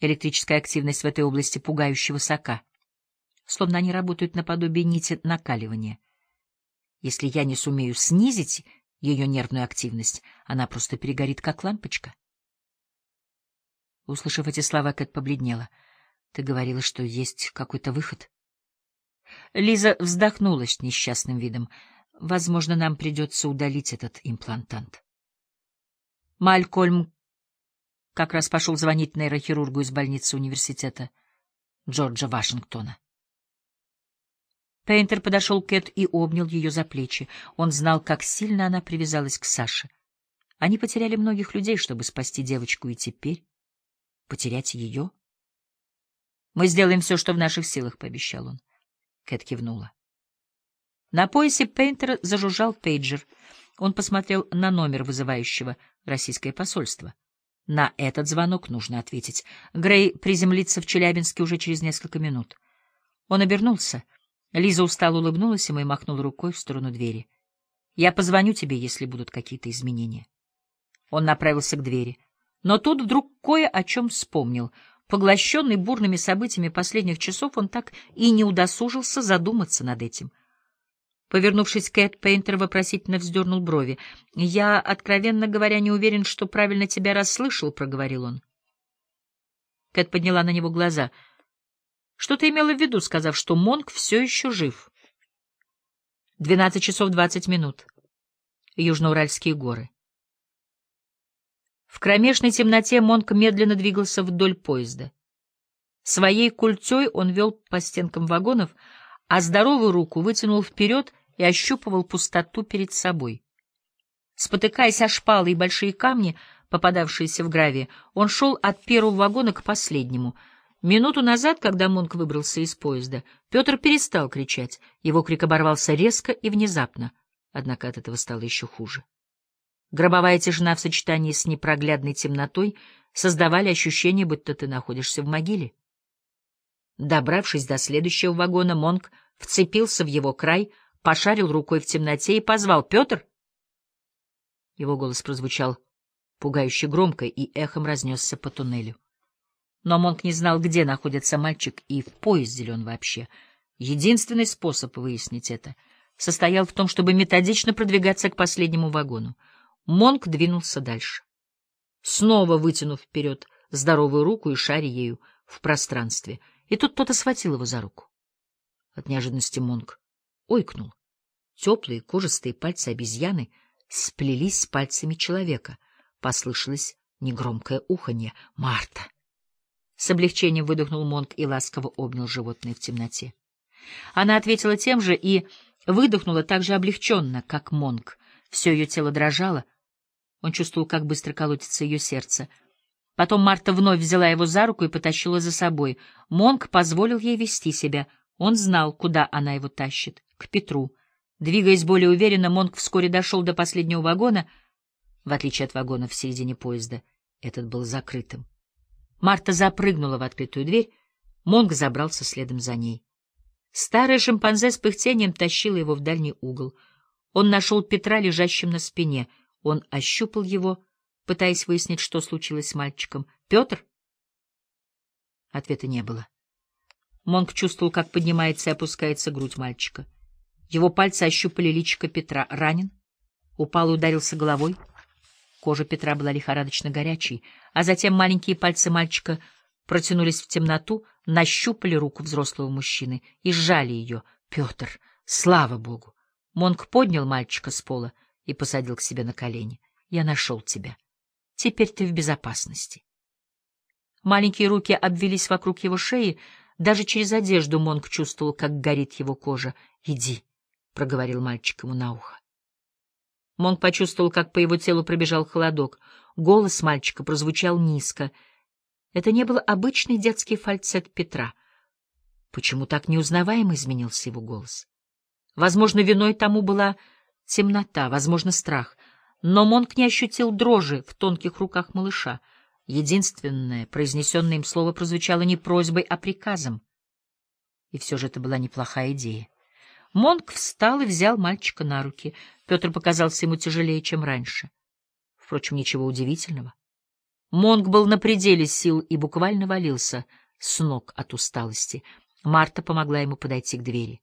Электрическая активность в этой области пугающе высока, словно они работают наподобие нити накаливания. Если я не сумею снизить ее нервную активность, она просто перегорит, как лампочка. Услышав эти слова, Кэт побледнела. — Ты говорила, что есть какой-то выход? Лиза вздохнула с несчастным видом. — Возможно, нам придется удалить этот имплантант. Малькольм как раз пошел звонить нейрохирургу из больницы университета Джорджа Вашингтона. Пейнтер подошел к Кэт и обнял ее за плечи. Он знал, как сильно она привязалась к Саше. Они потеряли многих людей, чтобы спасти девочку, и теперь потерять ее? Мы сделаем все, что в наших силах, — пообещал он. Кэт кивнула. На поясе Пейнтера зажужжал пейджер. Он посмотрел на номер вызывающего российское посольство. На этот звонок нужно ответить. Грей приземлится в Челябинске уже через несколько минут. Он обернулся. Лиза устало улыбнулась ему и махнула рукой в сторону двери. — Я позвоню тебе, если будут какие-то изменения. Он направился к двери. Но тут вдруг кое о чем вспомнил. Поглощенный бурными событиями последних часов, он так и не удосужился задуматься над этим. Повернувшись, Кэт Пейнтер вопросительно вздернул брови. — Я, откровенно говоря, не уверен, что правильно тебя расслышал, — проговорил он. Кэт подняла на него глаза. — Что ты имела в виду, сказав, что Монк все еще жив? — Двенадцать часов двадцать минут. Южноуральские горы. В кромешной темноте Монк медленно двигался вдоль поезда. Своей культей он вел по стенкам вагонов, а здоровую руку вытянул вперед и ощупывал пустоту перед собой. Спотыкаясь о шпалы и большие камни, попадавшиеся в гравии, он шел от первого вагона к последнему. Минуту назад, когда Монк выбрался из поезда, Петр перестал кричать. Его крик оборвался резко и внезапно, однако от этого стало еще хуже. Гробовая тишина в сочетании с непроглядной темнотой создавали ощущение, будто ты находишься в могиле. Добравшись до следующего вагона, Монк вцепился в его край, пошарил рукой в темноте и позвал «Петр!». Его голос прозвучал пугающе громко и эхом разнесся по туннелю. Но Монк не знал, где находится мальчик и в поезде ли он вообще. Единственный способ выяснить это состоял в том, чтобы методично продвигаться к последнему вагону. Монк двинулся дальше. Снова вытянув вперед здоровую руку и шаря ею в пространстве. И тут кто-то схватил его за руку. От неожиданности Монк ойкнул. Теплые кожистые пальцы обезьяны сплелись с пальцами человека. Послышалось негромкое уханье. «Марта!» С облегчением выдохнул Монк и ласково обнял животное в темноте. Она ответила тем же и выдохнула так же облегченно, как Монк. Все ее тело дрожало — он чувствовал, как быстро колотится ее сердце. Потом Марта вновь взяла его за руку и потащила за собой. Монк позволил ей вести себя. Он знал, куда она его тащит — к Петру. Двигаясь более уверенно, Монк вскоре дошел до последнего вагона. В отличие от вагона в середине поезда, этот был закрытым. Марта запрыгнула в открытую дверь, Монк забрался следом за ней. Старая шимпанзе с пыхтением тащила его в дальний угол. Он нашел Петра, лежащим на спине — он ощупал его, пытаясь выяснить, что случилось с мальчиком. «Петр?» Ответа не было. Монк чувствовал, как поднимается и опускается грудь мальчика. Его пальцы ощупали личико Петра. Ранен? Упал и ударился головой. Кожа Петра была лихорадочно горячей, а затем маленькие пальцы мальчика протянулись в темноту, нащупали руку взрослого мужчины и сжали ее. Петр! Слава Богу! Монк поднял мальчика с пола — и посадил к себе на колени. «Я нашел тебя. Теперь ты в безопасности». Маленькие руки обвились вокруг его шеи. Даже через одежду Монк чувствовал, как горит его кожа. «Иди», — проговорил мальчик ему на ухо. Монк почувствовал, как по его телу пробежал холодок. Голос мальчика прозвучал низко. Это не был обычный детский фальцет Петра. Почему так неузнаваемо изменился его голос? Возможно, виной тому была темнота, возможно, страх. Но Монк не ощутил дрожи в тонких руках малыша. Единственное произнесенное им слово прозвучало не просьбой, а приказом. И все же это была неплохая идея. Монк встал и взял мальчика на руки. Петр показался ему тяжелее, чем раньше. Впрочем, ничего удивительного. Монг был на пределе сил и буквально валился с ног от усталости. Марта помогла ему подойти к двери.